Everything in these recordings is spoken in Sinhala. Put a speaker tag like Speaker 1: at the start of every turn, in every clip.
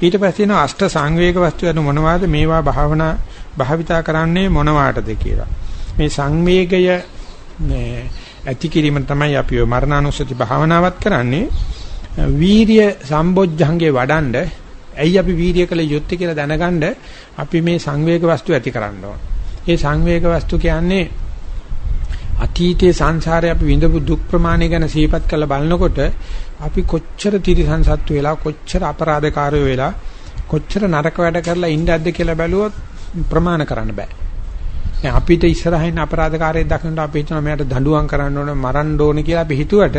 Speaker 1: ඊට පස්සේ එන අෂ්ට සංවේග වස්තු යන මොනවාද මේවා භාවනා භාවිතා කරන්නේ මොනවාටද කියලා. මේ සංවේගය මේ ඇති කිරීම තමයි අපි මරණානුස්සති භාවනාවත් කරන්නේ. වීරිය සම්බොජ්ජංගේ වඩන්ඩ ඇයි අපි වීරිය කළ යුත්තේ කියලා දැනගන්න අපි මේ සංවේග වස්තු ඇති කරන්න ඕන. ඒ සංවේග වස්තු කියන්නේ අතීතයේ සංසාරේ අපි විඳපු දුක් ප්‍රමාණය ගැන සිහිපත් කරලා බලනකොට අපි කොච්චර තිරිසන්සත්තු වෙලා කොච්චර අපරාධකාරයෝ වෙලා කොච්චර නරක වැඩ කරලා ඉඳද්ද කියලා බැලුවොත් ප්‍රමාණ කරන්න බෑ. දැන් අපිට ඉස්සරහින් අපරාධකාරයෙක් දකින්නට අපි හිතනවා මෙයාට දඬුවම් කරන්න ඕන මරන්න ඕන කියලා අපි හිතුවට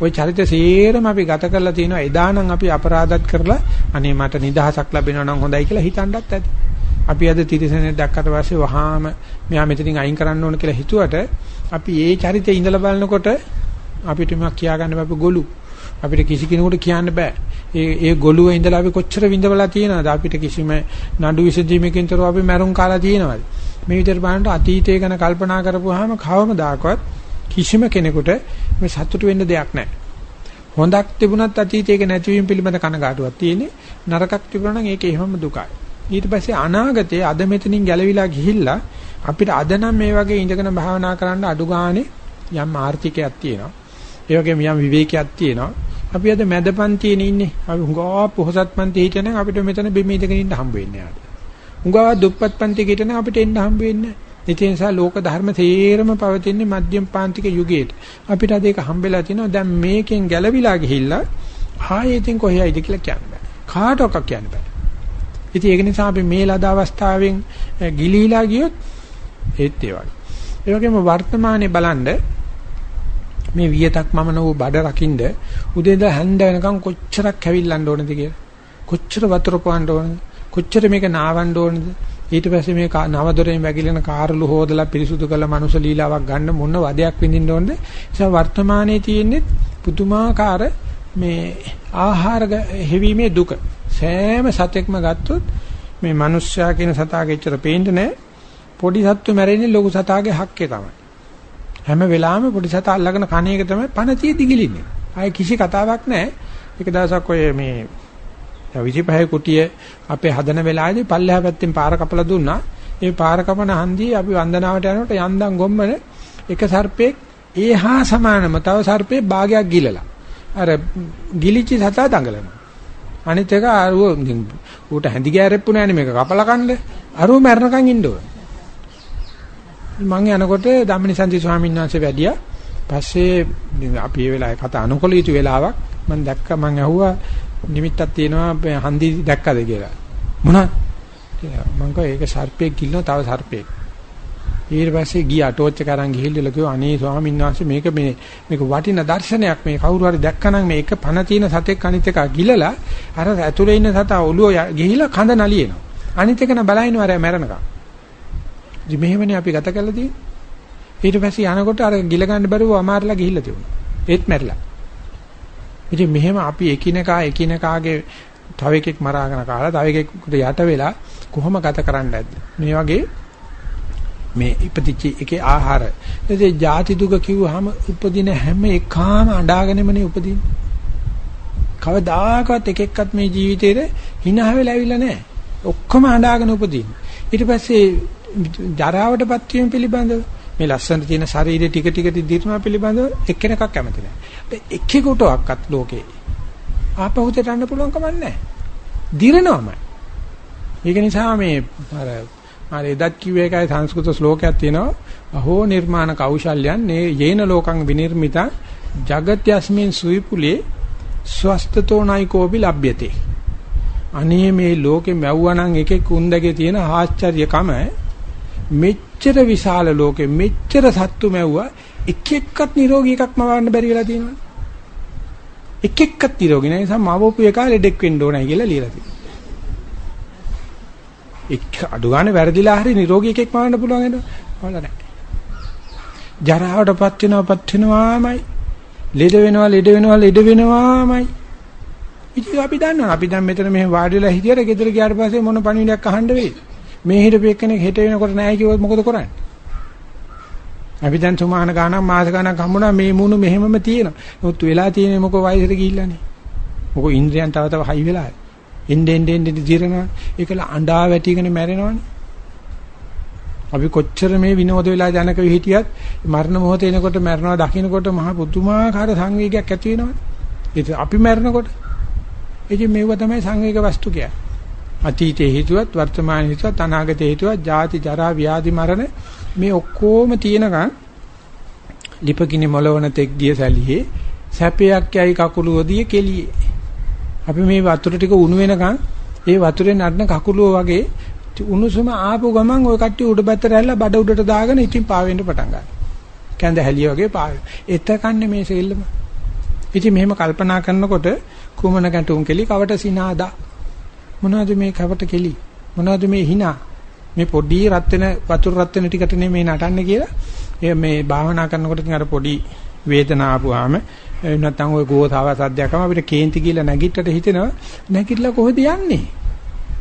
Speaker 1: ওই චරිත සේරම අපි ගත කරලා තියෙනවා එදානම් අපි අපරාධත් කරලා අනේ මට නිදහසක් ලැබෙනවා නම් හොඳයි කියලා හිතන්නත් ඇති. අපි අද තිරසනෙක් දැක්කට පස්සේ වහාම මෙයා මෙතනින් අයින් කරන්න ඕන කියලා හිතුවට අපි ඒ චරිතේ ඉඳලා බලනකොට අපිට මේක කියාගන්න බෑ ගොළු. අපිට කිසි කෙනෙකුට කියන්න බෑ. ඒ ඒ ගොළුවේ ඉඳලා අපි කොච්චර විඳවලා තියෙනවද? අපිට කිසිම නඩු විසඳීමකින් තොරව අපි මැරුම් කාලා තියෙනවද? මේ විදිහට බලනකොට අතීතය ගැන කල්පනා කරපුවාම කවමදාකවත් කිසිම කෙනෙකුට මේ සතුට වෙන්න දෙයක් නැහැ. හොඳක් තිබුණත් අතීතයක නැතිවීම පිළිබඳ කනගාටුවක් තියෙන්නේ. නරකක් තිබුණා නම් ඒක එහෙමම දුකයි. ඊට පස්සේ අනාගතයේ අද මෙතනින් ගැලවිලා ගිහිල්ලා අපිට අද නම් මේ වගේ ඉඳගෙන භාවනා කරන්න අඩු ගානේ යම් ආර්ථිකයක් තියෙනවා. ඒ වගේම යම් විවේකයක් තියෙනවා. අපි අද මැදපන්තියේ ඉන්නේ. අපි හුඟා පොහසත් පන්තියේ හිටියනම් අපිට මෙතන බිම ඉඳගෙන ඉන්න හම්බ වෙන්නේ නැහැ. හුඟා දුප්පත් පන්තියේ හිටියනම් අපිට එන්න හම්බ වෙන්නේ නැහැ. ඒ නිසා ලෝක ධර්ම තේරම පවතින්නේ මධ්‍යම පාන්තික යුගයේට. අපිට අද ඒක හම්බෙලා තිනවා. දැන් මේකෙන් ගැලවිලා ගිහිල්ලා ආයෙත් කොහේයිද කියලා කියන්න බෑ. කාටවත් කියන්න බෑ. ඉතින් ඒක නිසා අපි මේ ලද අවස්ථාවෙන් ගිලීලා ගියොත් ඒත් ඒ වගේ. ඒ වගේම වර්තමානයේ බලන්න මේ වියතක් මම නෝ බඩ රකින්ද උදේද හැන්ද වෙනකන් කොච්චරක් ඇවිල්ලන්න ඕනද කියලා. කොච්චර වතුර පොවන්න ඕනද? කොච්චර මේක නාවන්න ඕනද? ඊට පස්සේ මේ නව දොරෙන් වැగిලෙන කාර්ලු හොදලා පිරිසුදු කළ මනුෂ ලීලාවක් ගන්න මොන වදයක් විඳින්න ඕනද? ඒ වර්තමානයේ තියෙන්නේ පුදුමාකාර මේ ආහාර හැවීමේ දුක. සෑම සතෙක්ම ගත්තොත් මේ මිනිස්සයා කියන සතාගේ ඉච්චර පේන්නේ නැහැ. පොඩි සත්තු මැරෙන්නේ ලොකු සතාගේ හක්කේ තමයි. හැම වෙලාවෙම පොඩි සතා අල්ලගෙන කණ එක තමයි පණ තියදී ගිලින්නේ. ආයේ කිසි කතාවක් නැහැ. එක දවසක් ඔය මේ 25 කුටිය අපේ හදන වෙලාවේදී පල්ලෙහා පැත්තෙන් පාර කපලා දුන්නා. ඒ පාර කපන හන්දියේ අපි වන්දනාවට යනකොට යන්දම් ගොම්මන එක සර්පෙක් ඒහා සමානම තව සර්පේ භාගයක් ගිලලා. අර ගිලිච්ච සතා දඟලනවා. අනිත් එක අරුව ඌට හැඳි ගෑරෙප්පු නෑනේ මේක කපලා කන්න. අරුව මැරණකන් ඉන්න ඕන. මං යනකොට ධම්මනිසන්ති ස්වාමීන් වහන්සේ වැඩියා. පස්සේ අපි මේ වෙලාවේ කතා අනුකල යුතු වෙලාවක් මම දැක්ක මං ඇහුවා නිමිත්තක් තියෙනවා හන්දි දැක්කද කියලා. මොනවද? මං කිව්වා ඒක සර්පෙක් කිල්ලන තව සර්පෙක්. ඊට පස්සේ ගියා ටෝච් එක අරන් ගිහිල්ලා කිව්වා අනේ ස්වාමීන් වහන්සේ මේක මේ මේක වටින දර්ශනයක්. මේ කවුරු හරි දැක්කනම් මේක පණ තියෙන සතෙක් අනිත් එක ගිලලා අර ඇතුලේ ඉන්න සතා ඔළුව ගිහිලා කඳ නලියනවා. අනිත් එක න බලහිනවා අර මැරෙනකම් ඉතින් මෙහෙමනේ අපි ගත කරලා තියෙන්නේ. ඊට පස්සේ යනකොට අර ගිල ගන්න බැරුව අමාරලා ගිහිල්ලා තිබුණා. ඒත් මැරිලා. ඉතින් මෙහෙම අපි එකිනෙකා එකිනෙකාගේ තව එකෙක් මරාගෙන කාලා තව එකෙකුට යට වෙලා කොහොම ගත කරන්නද? මේ වගේ මේ ඉපදිච්ච එකේ ආහාර. ඉතින් ಜಾති දුක කිව්වහම උපදින හැම එකාම අඬාගෙනමනේ උපදින්නේ. කවදාකවත් එක එක්කත් මේ ජීවිතේට hina වෙලා ඇවිල්ලා නැහැ. ඔක්කොම අඬාගෙන උපදින්නේ. ඊට පස්සේ ජරාවටපත් වීම පිළිබඳව මේ ලස්සන තියෙන ශරීරය ටික ටික දිර්නවා පිළිබඳව එක්කෙනෙක්ක් කැමති නැහැ. එක්කෙකුටවත් ලෝකේ ආපහුතට යන්න පුළුවන් කමක් නැහැ. දිරනවමයි. ඒක නිසා මේ අර අර එදත් කිව්ව එකයි සංස්කෘත ශ්ලෝකයක් තියෙනවා. අහෝ නිර්මාණ කෞශල්‍යයන් නේ යේන ලෝකං විනිර්මිතා జగත්‍යස්මින් සුවිපුලේ ස්වස්තතෝනයි කෝපි ලබ්යතේ. අනේ මේ ලෝකෙ මැව්වනම් එකෙක් උන්දගේ තියෙන ආශ්චර්යකම මෙච්චර විශාල ලෝකෙ මෙච්චර සත්තු මැව්වා එක එක්කත් නිරෝගී එකක් මවන්න බැරි වෙලා තියෙනවා. එක එක්කත් නිරෝගී නැහැ. සමවපු එක ලෙඩෙක් වෙන්න ඕනයි කියලා ලියලා තියෙනවා. එක් අඩු ගන්න වැරදිලා හරි නිරෝගී එකෙක් මවන්න පුළුවන් නේද? වල නැහැ. ජරාවටපත් වෙනවපත් වෙනවාමයි. ලෙඩ වෙනවා ලෙඩ වෙනවා ලෙඩ වෙනවාමයි. ඉතින් අපි දන්නවා අපි දැන් මෙතන මෙහෙම වාඩි වෙලා හිටියට ගෙදර ගියාට පස්සේ මොන පණිවිඩයක් අහන්න වෙයි? මේ හිටපු එක්කෙනෙක් හෙට වෙනකොට නැහැ කිව්වොත් මොකද කරන්නේ? අපි දැන් තුමාන ගානක් මාස ගානක් හම්බුණා මේ මූණු මෙහෙමම තියෙනවා. නමුත් වෙලා තියෙන්නේ මොකෝ වයසට ගිහිල්ලානේ. මොකෝ ඉන්ද්‍රයන් තව තව හයි වෙලා. එන්නේ එන්නේ එන්නේ දිරනවා. ඒකල අඬා වැටිගෙන මැරෙනවනේ. අපි කොච්චර මේ විනෝද වෙලා ජනක හිටියත් මරණ මොහොත එනකොට මරනවා දකින්නකොට මහා පුදුමාකාර සංවේගයක් ඇති වෙනවනේ. ඒක අපි මරනකොට. ඉතින් මේව තමයි සංවේග වස්තු කියන්නේ. අතීතයේ හිතුවත් වර්තමානයේ හිතුවත් අනාගතයේ හිතුවත් ජාති ජරා ව්‍යාධි මරණ මේ ඔක්කොම තියෙනකන් ලිපගිනි මොලවන තෙක් ගිය සැලියේ සැපයක් යයි කකුලුවදී කෙලියේ. අපි මේ වතුර ටික උණු වෙනකන් ඒ වතුරේ නඩන කකුලුව වගේ උණුසුම ආපු ගමන් ওই කට්ටිය උඩ පැත්තට ඇල්ලලා බඩ උඩට දාගෙන ඉතින් පාවෙන්න පටන් ගන්නවා. කැඳ හැලිය වගේ පාවෙන. එතකන්නේ මේ සෙල්ලම. ඉතින් මෙහෙම කල්පනා කරනකොට කුමන ගැටුම් කෙලි කවට සිනාදා මොනවද මේ කවට කෙලි මොනවද මේ hina මේ පොඩි රත් වෙන වතුර රත් වෙන ටිකට නෙමේ නටන්නේ කියලා මේ භාවනා කරනකොට ඉතින් අර පොඩි වේදනාව ආපුවාම නැත්නම් ওই ගෝසාව සද්දයක්ම අපිට කේන්ති කියලා නැගිටට හිතෙනවා. නැගිටලා කොහෙද යන්නේ?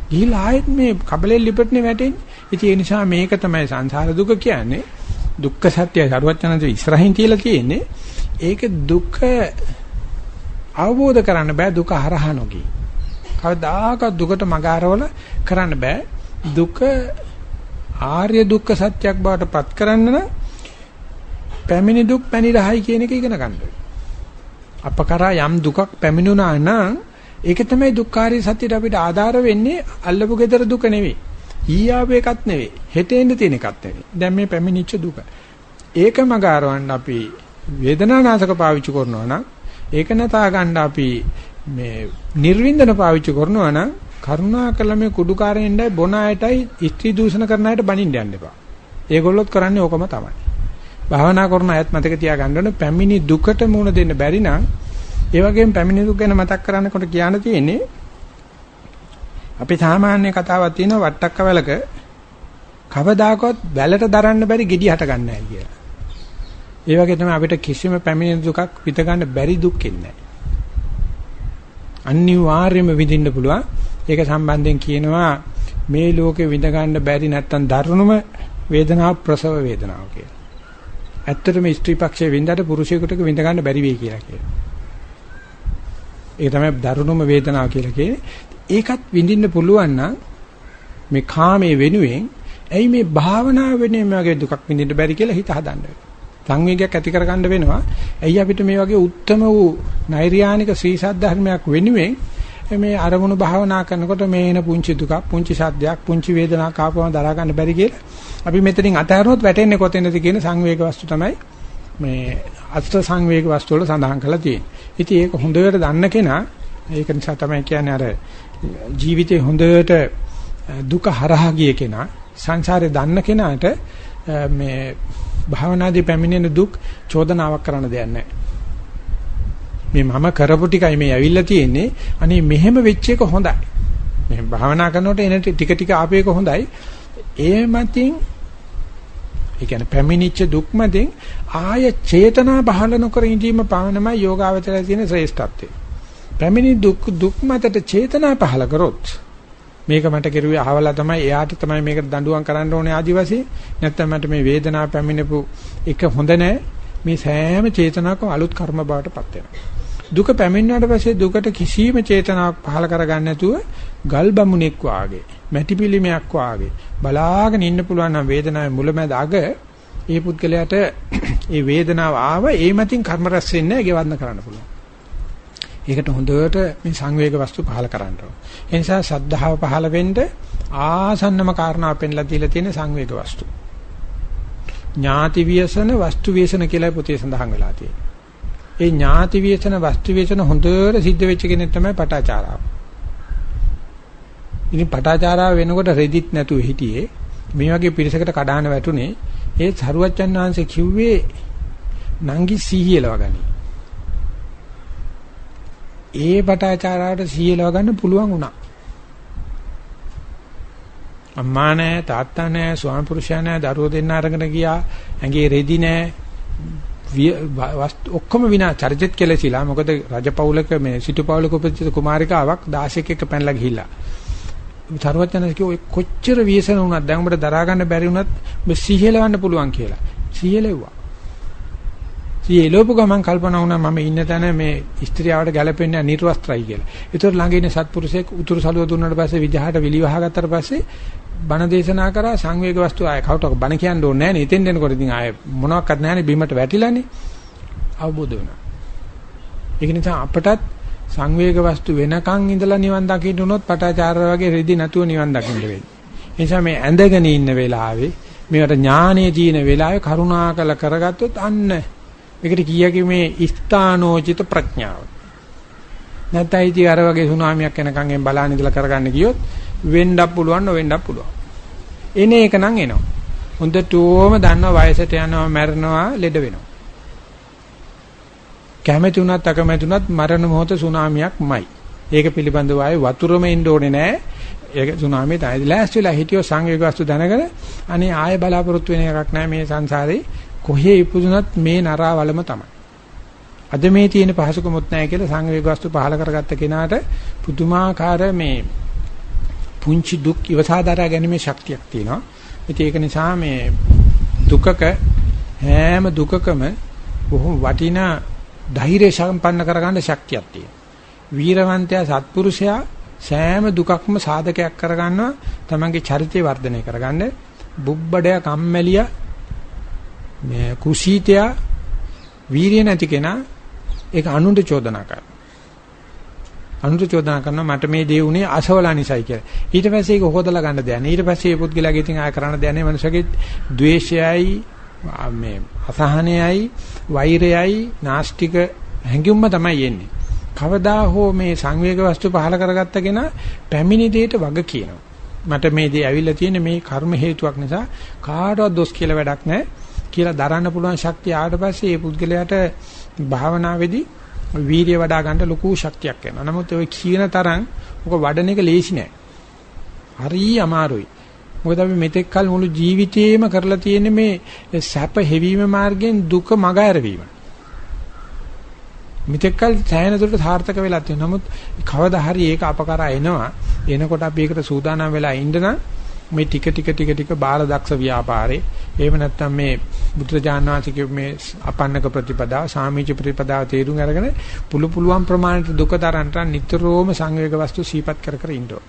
Speaker 1: ගිහිල්ලා ආයෙත් මේ කබලෙන් ලිපටනේ වැටෙන්නේ. ඉතින් ඒ නිසා මේක තමයි සංසාර දුක කියන්නේ. දුක්ඛ සත්‍යය සරුවචනන්ද ඉස්සරහින් කියලා තියෙන්නේ. ඒක දුක අවබෝධ කරන්න බෑ දුක හරහා නොගී කවදාකවත් දුකට මගාරවල කරන්න බෑ. දුක ආර්ය දුක්ඛ සත්‍යයක් බවට පත් කරන්න නම් පැමිණි දුක් පැණි රහයි කියන එක ඉගෙන ගන්න අපකරා යම් දුකක් පැමිණුණා නම් ඒක තමයි දුක්ඛාරී සත්‍යයට අපිට ආධාර වෙන්නේ අල්ලපු gedara දුක නෙවෙයි. ඊයාව එකක් නෙවෙයි. හෙටෙන්න තියෙන එකක් නෙවෙයි. දැන් මේ පැමිණිච්ච දුක. ඒකම ගාරවන්න අපි වේදනානාශක පාවිච්චි කරනවා නම් ඒක නතා ගන්න අපි මේ නිර්වින්දන පාවිච්චි කරනවා නම් කරුණාකරලා මේ කුඩුකාරයෙන්ඩයි බොන අයටයි ස්ත්‍රී දූෂණ කරන අයට බනින්න යන්න එපා. ඒගොල්ලොත් කරන්නේ ඕකම තමයි. භාවනා කරන අයත් මතක තියාගන්න ඕනේ පැමිණි දුකට මුහුණ දෙන්න බැරි නම් ඒ වගේම පැමිණි දුක ගැන මතක් කරන්නකොට කියන්න තියෙන්නේ අපි සාමාන්‍ය කතාවක් තියෙනවා වට්ටක්ක වැලක කවදාකවත් වැලට දරන්න බැරි gedi හට ගන්න නැහැ කියලා. ඒ වගේ තමයි අපිට කිසිම පැමිණි දුකක් විඳ ගන්න බැරි දුක් ඉන්නේ. අනිවාර්යයෙන්ම විඳින්න පුළුවන්. ඒක සම්බන්ධයෙන් කියනවා මේ ලෝකේ විඳ ගන්න බැරි නැත්තම් දරුණුම වේදනාව ප්‍රසව වේදනාව කියලා. ඇත්තටම ස්ත්‍රී පක්ෂයේ විඳට පුරුෂයෙකුට විඳ ගන්න බැරි වෙයි කියලා කියනවා. ඒක තමයි දරුණුම වේදනාව කියලා කියන්නේ. ඒකත් විඳින්න පුළුවන් නම් මේ කාමයේ වෙනුවෙන් ඇයි මේ භාවනාව වෙනුවෙන් මේ වගේ දුකක් විඳින්න බැරි කියලා හිත හදන්න සංවේගයක් ඇති කරගන්න වෙනවා. ඇයි අපිට මේ වගේ උත්තරම වූ නෛර්යානික ශ්‍රී සද්ධර්මයක් වෙනුවෙන් මේ අරමුණු භාවනා කරනකොට මේ එන පුංචි දුකක්, පුංචි සද්දයක්, පුංචි වේදනාවක් ආපුවම දරා ගන්න බැරි කියලා අපි මෙතනින් අතහැරුණොත් වැටෙන්නේ කොතැනද කියන සංවේග වස්තු තමයි මේ අස්ත සංවේග වස්තු වල සඳහන් කරලා තියෙන්නේ. ඉතින් ඒක හොඳට දන්න කෙනා ඒක නිසා තමයි කියන්නේ අර ජීවිතේ හොඳට දුක හරහා ගිය කෙනා සංසාරේ දන්න කෙනාට මේ භාවනාදී පැමිණෙන දුක් චෝදනාවක් කරන්න දෙයක් නැහැ. මේ මම කරපු ටිකයි මේ ඇවිල්ලා තියෙන්නේ. අනේ මෙහෙම වෙච්ච එක හොඳයි. මෙහෙම භාවනා කරනකොට එන ටික ටික ආපේක හොඳයි. ඒ මතින් ඒ කියන්නේ පැමිණිච්ච දුක් මතින් ආය චේතනා පහළ නොකර ඉඳීම පවනමයි යෝගාවචරය තියෙන ශ්‍රේෂ්ඨත්වය. පැමිණි දුක් දුක් මතට චේතනා පහළ කරොත් මේක මට කෙරුවේ අහවලා තමයි එයාට තමයි මේකට දඬුවම් කරන්න ඕනේ ආදිවාසී නැත්නම් මට මේ වේදනාව පැමිණෙපු එක හොඳ නැහැ මේ සෑම චේතනාවකම අලුත් කර්ම බවට පත් වෙනවා දුක පැමිණුණාට පස්සේ දුකට කිසිම චේතනාවක් පහල කරගන්න නැතුව ගල් බමුණෙක් වාගේ මැටි පිළිමයක් වාගේ බලාගෙන ඉන්න පුළුවන් නම් වේදනාවේ මුලමැද අග ඒ පුද්ගලයාට ඒ වේදනාව ආව ඒ මතින් කර්ම රැස් වෙන්නේ නැහැ ගෙවන්න කරන්න පුළුවන් ඒකට හොඳට මේ සංවේග වස්තු පහල කරන්න ඕන. ඒ නිසා සද්ධාව පහල වෙන්න ආසන්නම කාරණා පෙන්ලා දීලා තියෙන සංවේග වස්තු. ඥාති වියසන වස්තු වියසන කියලා පොතේ සඳහන් වෙලා තියෙනවා. ඒ ඥාති වියසන වස්තු වියසන හොඳට සිද්ධ වෙච්ච කෙනෙක් තමයි පටාචාරාව. ඉතින් පටාචාරාව වෙනකොට රෙදිත් නැතුව හිටියේ මේ වගේ පිරිසකට කඩාන වැටුනේ ඒ සරුවච්චන් වහන්සේ කිව්වේ නංගි සීහියලව ගනි. ඒ පටාචාරාවට සීයලව ගන්න පුළුවන් වුණා. අම්මා නැහැ තාත්තා නැහැ ස්වාමි පුරුෂයා නැහැ දරුවෝ දෙන්න අරගෙන ගියා ඇඟේ රෙදි නැහැ ඔක්කොම විනා චරිතෙත් කෙලසිලා. මොකද රජපෞලක මේ සිටුපෞලක උපදිත කුමාරිකාවක් 16ක එක පැනලා ගිහිල්ලා. සරුවචනස් කිව්ව කොච්චර වියසන වුණත් දැන් උඹට දරා ගන්න බැරි වුණත් ඔබ සිහියලවන්න පුළුවන් කියලා. සිහියලෙව්වා ඉතින් ඒ ලෝප ගමන් කල්පනා වුණා මම ඉන්න තැන මේ ස්ත්‍රියවට ගැලපෙන්නේ නිර්වස්ත්‍රයි කියලා. ඒතර ළඟ ඉන්න සත්පුරුෂයෙක් උතුරු සළුව දුන්නාට පස්සේ විජහට විලිවහ ගත්තට පස්සේ බණ දේශනා කරා සංවේග වස්තු ආය කවුටක බණ කියන්න ඕනේ නැහැ නේ. එතෙන් දෙනකොට ඉතින් ආය මොනවත් නැහැනේ බීමට වැටිලානේ. අවබෝධ වුණා. ඒක නිසා අපටත් සංවේග වස්තු වෙනකන් ඉඳලා නිවන් දකින්න උනොත් පටාචාර්ය වගේ රෙදි නැතුව නිවන් දකින්න වෙන්නේ. ඒ නිසා මේ ඇඳගෙන ඉන්න වෙලාවේ මේකට ඥානයේ තියෙන වෙලාවේ කරුණාකල කරගත්තොත් අන්න ඒකට කියකි මේ ස්ථානෝචිත ප්‍රඥාව. නැත්නම් ඉතින් අර වගේ සුනාමියක් එනකන් එම් බලන්න ඉඳලා කරගන්න ගියොත් වෙන්නත් පුළුවන් නොවෙන්නත් පුළුවන්. එන එක නම් එනවා. හොඳටම දන්නවා වයසට යනවා මැරෙනවා ලෙඩ වෙනවා. කැමැති උනත් අකමැති උනත් මරණ මොහොත සුනාමියක්මයි. ඒක පිළිබඳව ආයේ වතුරම එන්න ඕනේ නැහැ. ඒක සුනාමිය තමයි. ලෑස්තිලා හිටියෝ සංවේග වස්තු දැනගෙන අනේ ආයේ බලාපොරොත්තු වෙන එකක් නැහැ මේ සංසාරේ. කොහේ ඉපදුනත් මේ නරාවලම තමයි. අද මේ තියෙන පහසුකමොත් නැහැ කියලා සංවේග වස්තු පහල කරගත්ත කෙනාට පුදුමාකාර මේ පුංචි දුක් ඉවසාදරා ගැනීමේ ශක්තියක් තියෙනවා. ඉතින් ඒක නිසා මේ දුකක හැම දුකකම බොහොම වටිනා ධෛර්ය සම්පන්න කරගන්න ශක්තියක් තියෙනවා. වීරවන්තයා සත්පුරුෂයා සෑම දුකක්ම සාධකයක් කරගන්නවා තමන්ගේ චරිතය වර්ධනය කරගන්න. බුබ්බඩයා කම්මැලියා මේ කුසීතයා වීරිය නැති කෙනා ඒක අනුන්ට චෝදනා කරනවා. අනුන්ට චෝදනා කරනවා මට මේ දේ උනේ අසවලා නිසායි කියලා. ඊට පස්සේ ඒක හොදලා ගන්න දෙයක් නෑ. ඊට පස්සේ මේ පුද්ගලයාගේ ඉතින් ආය කරන්න දෙයක් නෑ. මනුස්සගේ ද්වේෂයයි මේ අසහනයයි වෛරයයි නාස්තික හැඟුම්ම තමයි එන්නේ. කවදා හෝ මේ සංවේග වස්තු පහල කරගත්ත කෙනා පැමිණි දෙයට වග කියනවා. මට මේ දේ ඇවිල්ලා තියෙන්නේ මේ කර්ම හේතුවක් නිසා කාටවත් දොස් කියලා වැඩක් නැහැ කියලා දරන්න පුළුවන් ශක්තිය ආවට පස්සේ මේ පුද්ගලයාට භාවනාවේදී වීර්ය වඩා ගන්න ලොකු ශක්තියක් එනවා. නමුත් ඔය කියන තරම් ඔක වඩන එක ලේසි නෑ. හරි අමාරුයි. මොකද අපි මෙතෙක් කල මුළු ජීවිතේම කරලා තියෙන්නේ මේ සැප හැවීම මාර්ගයෙන් දුක මග ඇරවීම. මෙතෙක් කල සෑහෙන දුරට සාර්ථක වෙලා තියෙනවා. නමුත් කවදා හරි ඒක අපකරා එනවා. එනකොට අපි ඒකට සූදානම් වෙලා ඉන්න මේ ටික ටික ටික ටික බාල දක්ෂ ව්‍යාපාරේ එහෙම නැත්නම් මේ බුද්ධජාන වාසිකේ මේ අපන්නක ප්‍රතිපදාව සාමීච ප්‍රතිපදාව තේරුම් අරගෙන පුළු පුළුවන් ප්‍රමාණයට දුක තරන්ට නිතරම සංවේග වස්තු සීපත් කර කර ඉන්නවා.